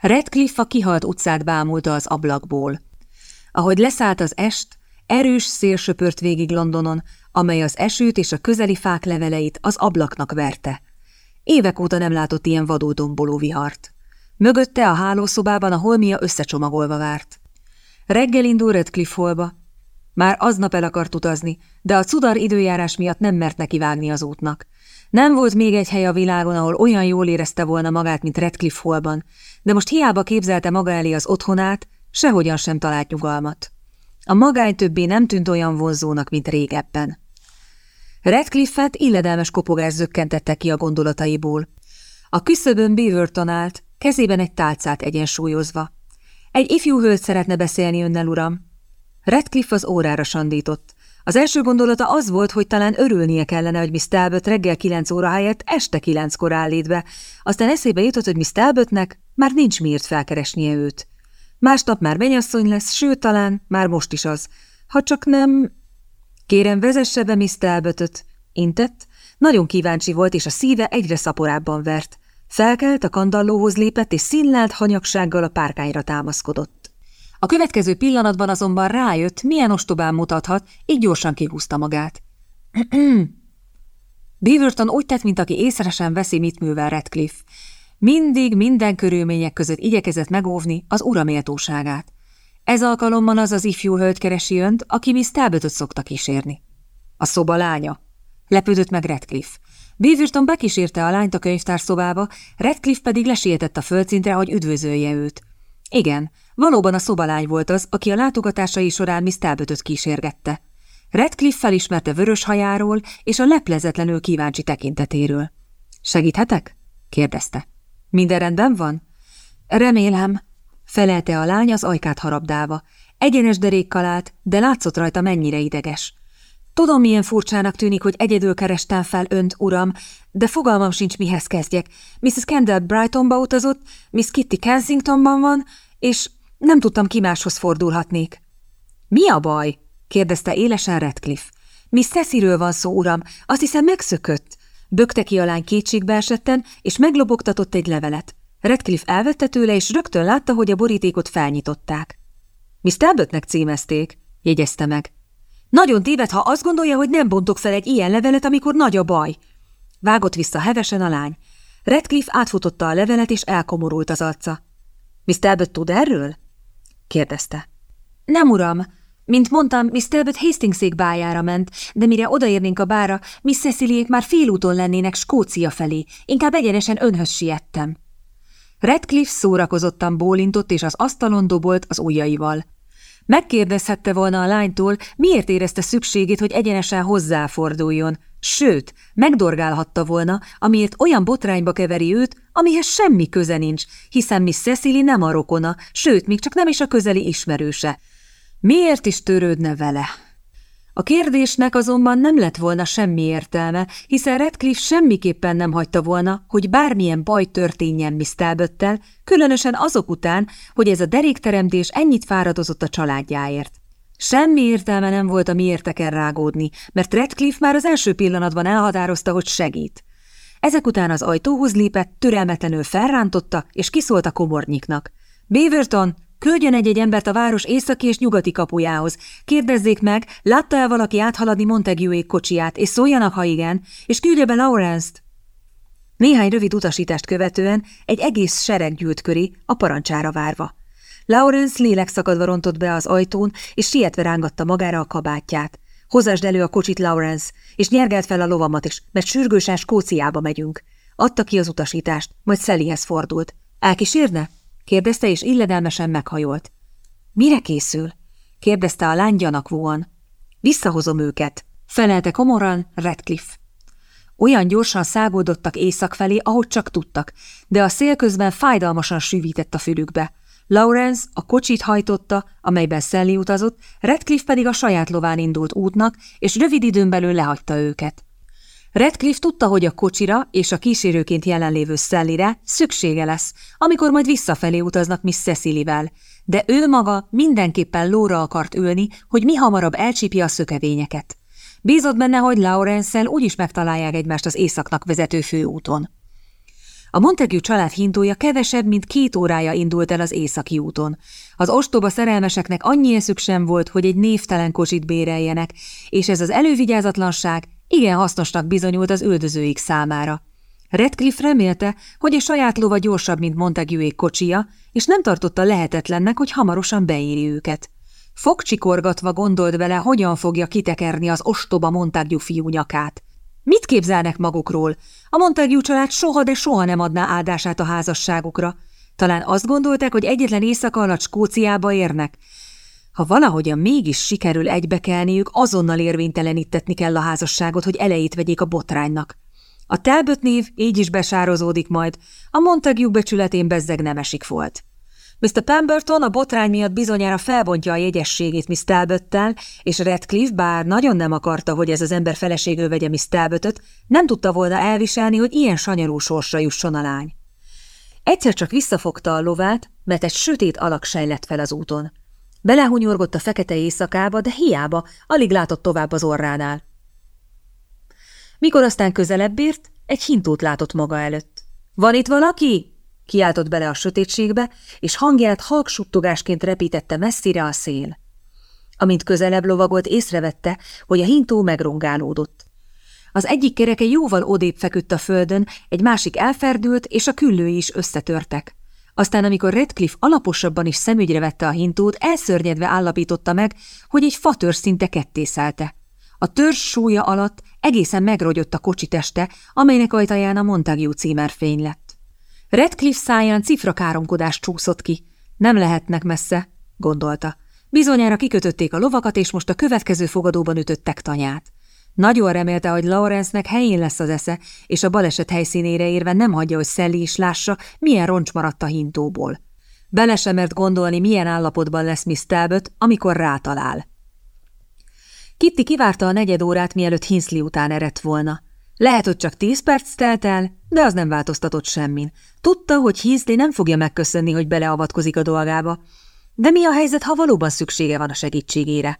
Redcliffe a kihalt utcát bámulta az ablakból. Ahogy leszállt az est, erős szél söpört végig Londonon, amely az esőt és a közeli fák leveleit az ablaknak verte. Évek óta nem látott ilyen vadódomboló vihart. Mögötte a hálószobában a holmia összecsomagolva várt. Reggel indul Redcliffe holba. Már aznap el akart utazni, de a cudar időjárás miatt nem mert neki vágni az útnak. Nem volt még egy hely a világon, ahol olyan jól érezte volna magát, mint Redcliffe holban, de most hiába képzelte maga elé az otthonát, sehogyan sem talált nyugalmat. A magány többé nem tűnt olyan vonzónak, mint régebben. Redcliffe-et illedelmes kopogás zökkentette ki a gondolataiból. A küszöbön Beaverton állt, kezében egy tálcát egyensúlyozva. Egy ifjú hölgy szeretne beszélni önnel, uram. Redcliffe az órára sandított. Az első gondolata az volt, hogy talán örülnie kellene, hogy Miss Talbot reggel kilenc óra helyett este kilenckor állít be. Aztán eszébe jutott, hogy Miss Talbotnek már nincs miért felkeresnie őt. Másnap már menyasszony lesz, sőt, talán már most is az. Ha csak nem... Kérem, vezesse be Miss Talbotot. Intett. Nagyon kíváncsi volt, és a szíve egyre szaporábban vert. Felkelt, a kandallóhoz lépett, és színlelt hanyagsággal a párkányra támaszkodott. A következő pillanatban azonban rájött, milyen ostobán mutathat, így gyorsan kihúzta magát. Beaverton úgy tett, mint aki észresen veszi, mit művel Redcliffe. Mindig, minden körülmények között igyekezett megóvni az ura méltóságát. Ez alkalommal az az ifjú hölgy keresi önt, aki Miss Talbotot szokta kísérni. A szoba lánya. Lepődött meg Redcliffe. Beaverton bekísérte a lányt a könyvtárszobába, Redcliffe pedig lesietett a földszintre, hogy üdvözölje őt. Igen, valóban a szobalány volt az, aki a látogatásai során Miss Talbotot kísérgette. Redcliffe felismerte vörös hajáról és a leplezetlenül kíváncsi tekintetéről. Segíthetek? kérdezte. Minden rendben van? Remélem, felelte a lány az ajkát harabdálva. Egyenes derékkal állt, de látszott rajta mennyire ideges. Tudom, milyen furcsának tűnik, hogy egyedül kerestem fel önt, uram, de fogalmam sincs, mihez kezdjek. Mrs. Kendall Brightonba utazott, Miss Kitty Kensingtonban van, és nem tudtam, ki máshoz fordulhatnék. Mi a baj? kérdezte élesen Redcliffe. Miss Ceciről van szó, uram, azt hiszem megszökött. Bökte ki a lány kétségbe esetten, és meglobogtatott egy levelet. Redcliffe elvette tőle, és rögtön látta, hogy a borítékot felnyitották. Miss Talbotnek címezték, jegyezte meg. Nagyon téved, ha azt gondolja, hogy nem bontok fel egy ilyen levelet, amikor nagy a baj. Vágott vissza hevesen a lány. Redcliffe átfutotta a levelet, és elkomorult az arca. Miss Talbot tud erről? Kérdezte. Nem, uram. Mint mondtam, Miss Talbot Hastingszék bájára ment, de mire odaérnénk a bára, Miss Ceciliék már félúton lennének Skócia felé. Inkább egyenesen önhöz siettem. Redcliffe szórakozottan bólintott, és az asztalon dobolt az ujjaival. Megkérdezhette volna a lánytól, miért érezte szükségét, hogy egyenesen hozzáforduljon, sőt, megdorgálhatta volna, amiért olyan botrányba keveri őt, amihez semmi köze nincs, hiszen Miss Cecily nem a rokona, sőt, még csak nem is a közeli ismerőse. Miért is törődne vele? A kérdésnek azonban nem lett volna semmi értelme, hiszen Redcliffe semmiképpen nem hagyta volna, hogy bármilyen baj történjen Miss Talbottel, különösen azok után, hogy ez a derékteremtés ennyit fáradozott a családjáért. Semmi értelme nem volt a miérteken rágódni, mert Redcliffe már az első pillanatban elhatározta, hogy segít. Ezek után az ajtóhoz lépett, türelmetlenül felrántotta, és kiszólt a komornyiknak. – Beaverton, Küldjön egy-egy embert a város északi és nyugati kapujához. Kérdezzék meg, látta-e valaki áthaladni Montaguék kocsiját, és szóljanak, ha igen, és küldje be Lawrence-t. Néhány rövid utasítást követően egy egész sereg gyűlt köré, a parancsára várva. Lawrence lélekszakadva rontott be az ajtón, és sietve rángatta magára a kabátját. Hozásd elő a kocsit, Lawrence, és nyergelt fel a lovamat is, mert sürgősen Skóciába megyünk. Adta ki az utasítást, majd Szellihez fordult. Elkísérne? kérdezte, és illedelmesen meghajolt. Mire készül? kérdezte a lány gyanakvóan. Visszahozom őket, felelte komoran Redcliffe. Olyan gyorsan szágódottak észak felé, ahogy csak tudtak, de a szél közben fájdalmasan sűvített a fülükbe. Lawrence a kocsit hajtotta, amelyben Sally utazott, Redcliffe pedig a saját lován indult útnak, és rövid időn belül lehagyta őket. Redcliffe tudta, hogy a kocsira és a kísérőként jelenlévő Szellire szüksége lesz, amikor majd visszafelé utaznak Miss Cecilivel, de ő maga mindenképpen lóra akart ülni, hogy mi hamarabb elcsípje a szökevényeket. Bízott benne, hogy Lawrence-el úgyis megtalálják egymást az északnak vezető főúton. A Montague család hintója kevesebb, mint két órája indult el az északi úton. Az ostoba szerelmeseknek annyi eszük sem volt, hogy egy névtelen kocsit béreljenek, és ez az elővigyázatlanság igen hasznosnak bizonyult az üldözőik számára. Redcliffe remélte, hogy a saját lova gyorsabb, mint Montague kocsia, és nem tartotta lehetetlennek, hogy hamarosan beéri őket. Fogcsikorgatva gondolt vele, hogyan fogja kitekerni az ostoba Montague fiú nyakát. Mit képzelnek magukról? A Montague család soha, de soha nem adná áldását a házasságukra. Talán azt gondolták, hogy egyetlen éjszaka alatt Skóciába érnek. Ha valahogyan mégis sikerül egybekelniük, azonnal érvénytelenítetni kell a házasságot, hogy elejét vegyék a botránynak. A Talbot név így is besározódik majd, a Montague becsületén bezzeg nem esik volt. Mr. Pemberton a botrány miatt bizonyára felbontja a jegyességét Miss Talbottel, és Redcliffe, bár nagyon nem akarta, hogy ez az ember feleségül vegye Miss Talbotot, nem tudta volna elviselni, hogy ilyen sanyarú sorsra jusson a lány. Egyszer csak visszafogta a lovát, mert egy sötét alak sejlett fel az úton. Belehunyorgott a fekete éjszakába, de hiába, alig látott tovább az orránál. Mikor aztán közelebb ért, egy hintót látott maga előtt. – Van itt valaki? – kiáltott bele a sötétségbe, és hangját halk suttogásként repítette messzire a szél. Amint közelebb lovagolt, észrevette, hogy a hintó megrongálódott. Az egyik kereke jóval odébb feküdt a földön, egy másik elferdült, és a küllői is összetörtek. Aztán, amikor Redcliffe alaposabban is szemügyre vette a hintót, elszörnyedve állapította meg, hogy egy fatör szinte kettészelte. A törzs súlya alatt egészen megrogyott a kocsi teste, amelynek ajtaján a Montague címerfény lett. Redcliffe száján cifrakáromkodás csúszott ki. Nem lehetnek messze, gondolta. Bizonyára kikötötték a lovakat, és most a következő fogadóban ütöttek tanyát. Nagyon remélte, hogy Lawrence-nek helyén lesz az esze, és a baleset helyszínére érve nem hagyja, hogy Sally is lássa, milyen roncs maradt a hintóból. Bele sem mert gondolni, milyen állapotban lesz Miss Talbot, amikor rátalál. Kitty kivárta a negyed órát, mielőtt Hinsley után eredt volna. Lehet, hogy csak tíz perc telt el, de az nem változtatott semmin. Tudta, hogy Hinsley nem fogja megköszönni, hogy beleavatkozik a dolgába. De mi a helyzet, ha valóban szüksége van a segítségére?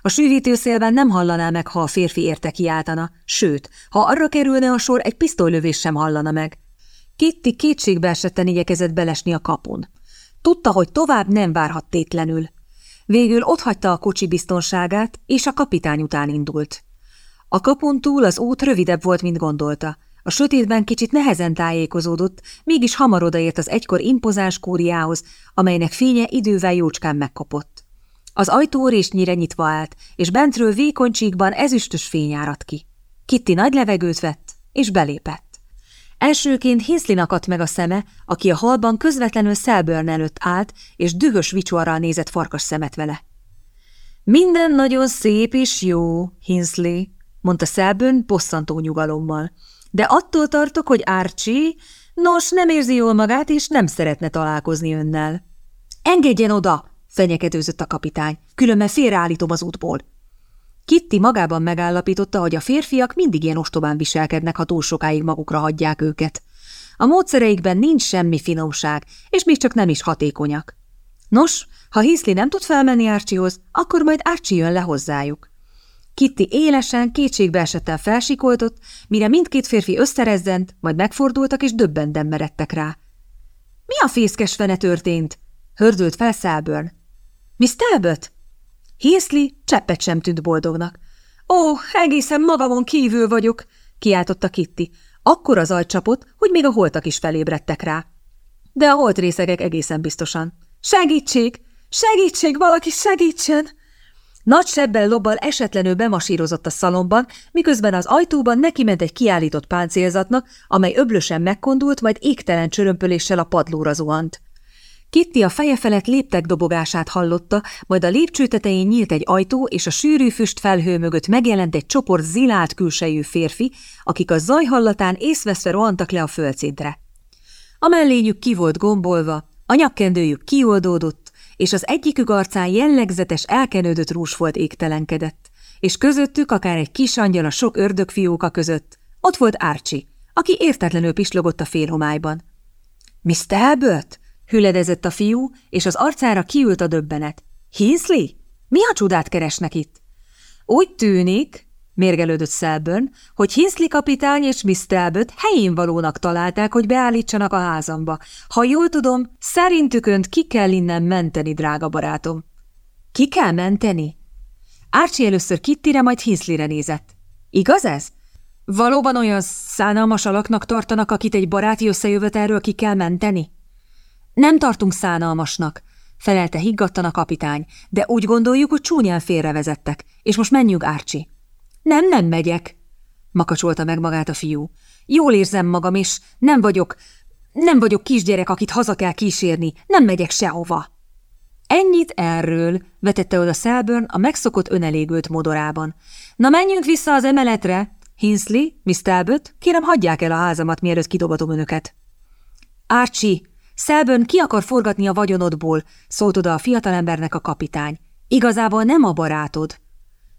A sűvítőszélben nem hallaná meg, ha a férfi érte kiáltana, sőt, ha arra kerülne a sor, egy pisztolylövés sem hallana meg. Kitty kétségbe esetten igyekezett belesni a kapun. Tudta, hogy tovább nem várhat tétlenül. Végül otthagyta a kocsi biztonságát, és a kapitány után indult. A kapun túl az út rövidebb volt, mint gondolta. A sötétben kicsit nehezen tájékozódott, mégis hamar odaért az egykor impozáns kóriához, amelynek fénye idővel jócskán megkapott. Az ajtó résnyire nyitva állt, és bentről vékony csíkban ezüstös fény áradt ki. Kitty nagy levegőt vett, és belépett. Elsőként Hinsley akadt meg a szeme, aki a halban közvetlenül Selburn előtt állt, és dühös vicsorral nézett farkas szemet vele. Minden nagyon szép és jó, Hinsley, mondta Selburn bosszantó nyugalommal. De attól tartok, hogy Archie, nos, nem érzi jól magát, és nem szeretne találkozni önnel. Engedjen oda, fenyegetőzött a kapitány, különben félreállítom az útból. Kitty magában megállapította, hogy a férfiak mindig ilyen ostobán viselkednek, ha túl sokáig magukra hagyják őket. A módszereikben nincs semmi finomság, és még csak nem is hatékonyak. Nos, ha Hiszli nem tud felmenni Árcsihoz, akkor majd Árcsi jön le hozzájuk. Kitty élesen, kétségbe esettel felsikoltott, mire mindkét férfi összerezzent, majd megfordultak és döbbenden meredtek rá. – Mi a fészkes fene történt? – hördült fel Selburn. – Miss Talbot? Hészli cseppet sem tűnt boldognak. Ó, egészen magamon kívül vagyok, kiáltotta Kitty. Akkor az csapott, hogy még a holtak is felébredtek rá. De a holt részegek egészen biztosan. Segítség! Segítség, valaki segítsen! Nagy sebbel lobbal esetlenül bemasírozott a szalomban, miközben az ajtóban neki ment egy kiállított páncélzatnak, amely öblösen megkondult, majd égtelen csörömpöléssel a padlóra zuhant. Kitty a feje felett léptek dobogását hallotta, majd a lépcső tetején nyílt egy ajtó, és a sűrű füst felhő mögött megjelent egy csoport zilált külsejű férfi, akik a zaj hallatán észveszve rohantak le a földszintre. A mellényük ki volt gombolva, a nyakkendőjük kioldódott, és az egyikük arcán jellegzetes elkenődött volt égtelenkedett, és közöttük akár egy kis angyal a sok ördögfióka között, ott volt Archie, aki értetlenül pislogott a félhomályban. – Mr. Albert? Hüledezett a fiú, és az arcára kiült a döbbenet. Hinsley? Mi a csodát keresnek itt? Úgy tűnik, mérgelődött Selburn, hogy Hinsley kapitány és Miss Talbot helyén valónak találták, hogy beállítsanak a házamba. Ha jól tudom, szerintük önt ki kell innen menteni, drága barátom. Ki kell menteni? Archie először Kittire, majd Hinsleyre nézett. Igaz ez? Valóban olyan szánalmas alaknak tartanak, akit egy baráti összejövetelről ki kell menteni? Nem tartunk szánalmasnak, felelte higgadtan a kapitány, de úgy gondoljuk, hogy csúnyán félrevezettek, és most menjünk, Árcsi. Nem, nem megyek, makacsolta meg magát a fiú. Jól érzem magam, és nem vagyok, nem vagyok kisgyerek, akit haza kell kísérni, nem megyek sehova. Ennyit erről, vetette oda Selburn a megszokott önelégült modorában. Na menjünk vissza az emeletre. Hinsley, Miss Talbot, kérem hagyják el a házamat, mielőtt kidobatom önöket. Archie, Selburn ki akar forgatni a vagyonodból, szólt oda a fiatalembernek a kapitány. Igazából nem a barátod.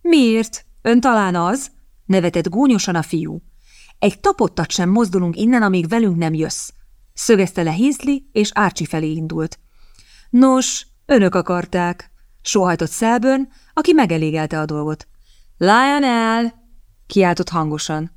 Miért? Ön talán az? nevetett gúnyosan a fiú. Egy tapottat sem mozdulunk innen, amíg velünk nem jössz. Szögezte le Hinsley, és Archie felé indult. Nos, önök akarták, sóhajtott Selburn, aki megelégelte a dolgot. Lionel! kiáltott hangosan.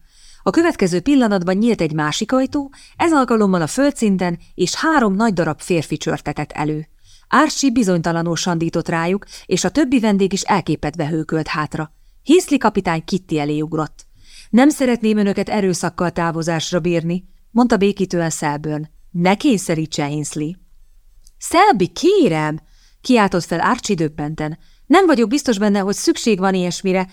A következő pillanatban nyílt egy másik ajtó, ez alkalommal a földszinten, és három nagy darab férfi csörtetett elő. Ársi bizonytalanul sandított rájuk, és a többi vendég is elképedve hőkölt hátra. Hiszli kapitány Kitty elé ugrott. Nem szeretném önöket erőszakkal távozásra bírni, mondta békítően Selburn. Ne kényszerítse, Hinsley. Szelbi, kérem! kiáltott fel Archie döbbenten. Nem vagyok biztos benne, hogy szükség van ilyesmire.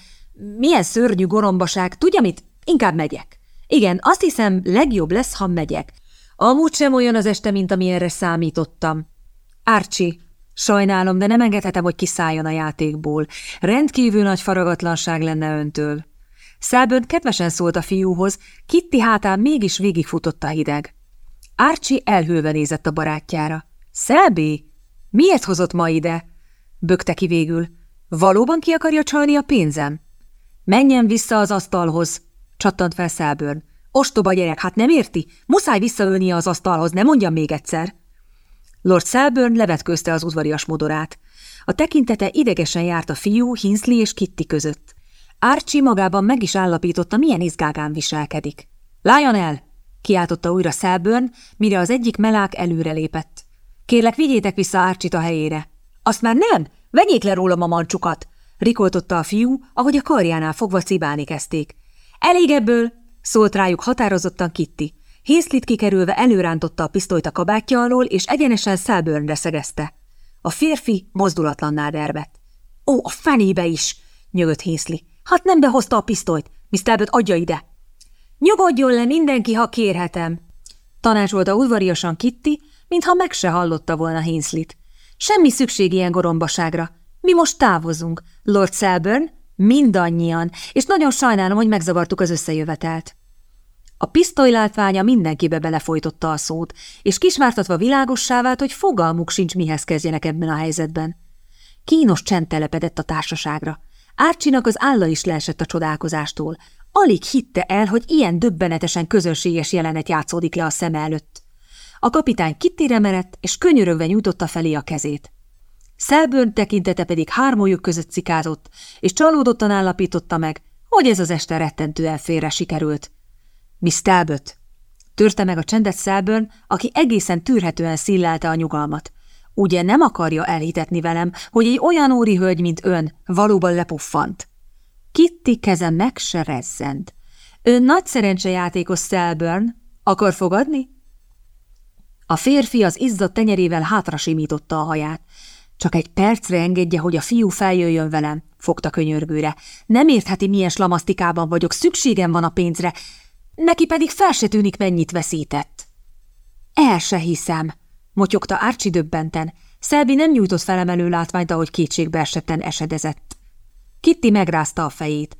Milyen szörnyű gorombaság, tudja mit? Inkább megyek. Igen, azt hiszem, legjobb lesz, ha megyek. Amúgy sem olyan az este, mint amilyenre számítottam. Archie, sajnálom, de nem engedhetem, hogy kiszálljon a játékból. Rendkívül nagy faragatlanság lenne öntől. Szelbön kedvesen szólt a fiúhoz, Kitty hátán mégis végigfutott a hideg. Archie elhőve nézett a barátjára. Szelbi, miért hozott ma ide? Bökte ki végül. Valóban ki akarja csalni a pénzem? Menjen vissza az asztalhoz, csattant fel Szelbörn. Ostoba gyerek, hát nem érti? Muszáj visszaölnie az asztalhoz, ne mondjam még egyszer. Lord Selburn levetközte az udvarias modorát. A tekintete idegesen járt a fiú, Hinsley és Kitty között. Archie magában meg is állapította, milyen izgágán viselkedik. Lájon el! kiáltotta újra Selburn, mire az egyik melák előrelépett. Kérlek, vigyétek vissza Archit a helyére. Azt már nem! Vegyék le rólam a mancsukat! rikoltotta a fiú, ahogy a karjánál fogva cibálni kezdték. Elég ebből! szólt rájuk határozottan Kitty. Hészlit kikerülve előrántotta a pisztolyt a kabátja alól, és egyenesen Selburnre szegezte. A férfi mozdulatlanná dervedt. Ó, a fenébe is! nyögött Hészli. Hát nem behozta a pisztolyt. Miss Talbot, adja ide! Nyugodjon le mindenki, ha kérhetem! Tanácsolta udvariasan Kitty, mintha meg se hallotta volna Hinslit. Semmi szükség ilyen gorombaságra. Mi most távozunk. Lord Selburn, mindannyian, és nagyon sajnálom, hogy megzavartuk az összejövetelt. A pisztoly mindenkibe belefolytotta a szót, és kisvártatva világossá vált, hogy fogalmuk sincs, mihez kezdjenek ebben a helyzetben. Kínos csend telepedett a társaságra. Árcsinak az álla is leesett a csodálkozástól. Alig hitte el, hogy ilyen döbbenetesen közönséges jelenet játszódik le a szem előtt. A kapitány kittére merett, és könyörögve nyújtotta felé a kezét. Szelbőn tekintete pedig hármójuk között cikázott, és csalódottan állapította meg, hogy ez az este rettentően félre sikerült. Miss Talbot! Törte meg a csendet Szelbőn, aki egészen tűrhetően szillelte a nyugalmat. Ugye nem akarja elhitetni velem, hogy egy olyan óri hölgy, mint ön, valóban lepuffant? Kitty keze meg se rezzent. Ön nagy szerencsejátékos Selburn. Akar fogadni? A férfi az izzadt tenyerével hátra simította a haját. Csak egy percre engedje, hogy a fiú feljöjjön velem, fogta könyörgőre. Nem értheti, milyen slamasztikában vagyok, szükségem van a pénzre, neki pedig fel se tűnik, mennyit veszített. El se hiszem, motyogta Árcsi döbbenten. Szelbi nem nyújtott felemelő látványt, ahogy kétségbe esetten esedezett. Kitty megrázta a fejét.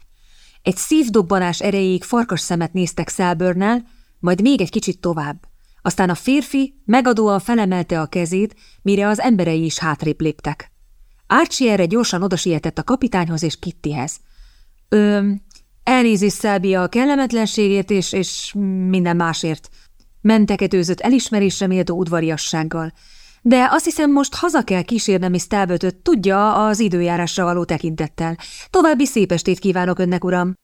Egy szívdobbanás erejéig farkas szemet néztek Szelbörnel, majd még egy kicsit tovább. Aztán a férfi megadóan felemelte a kezét, mire az emberei is hátrébb léptek. Archie erre gyorsan odasietett a kapitányhoz és Kittyhez. Ö, elnézést Szelbi a kellemetlenségért és, és minden másért. Menteketőzött elismerésre méltó udvariassággal. De azt hiszem, most haza kell kísérnem Miss Talbotot, tudja, az időjárásra való tekintettel. További szép estét kívánok önnek, uram!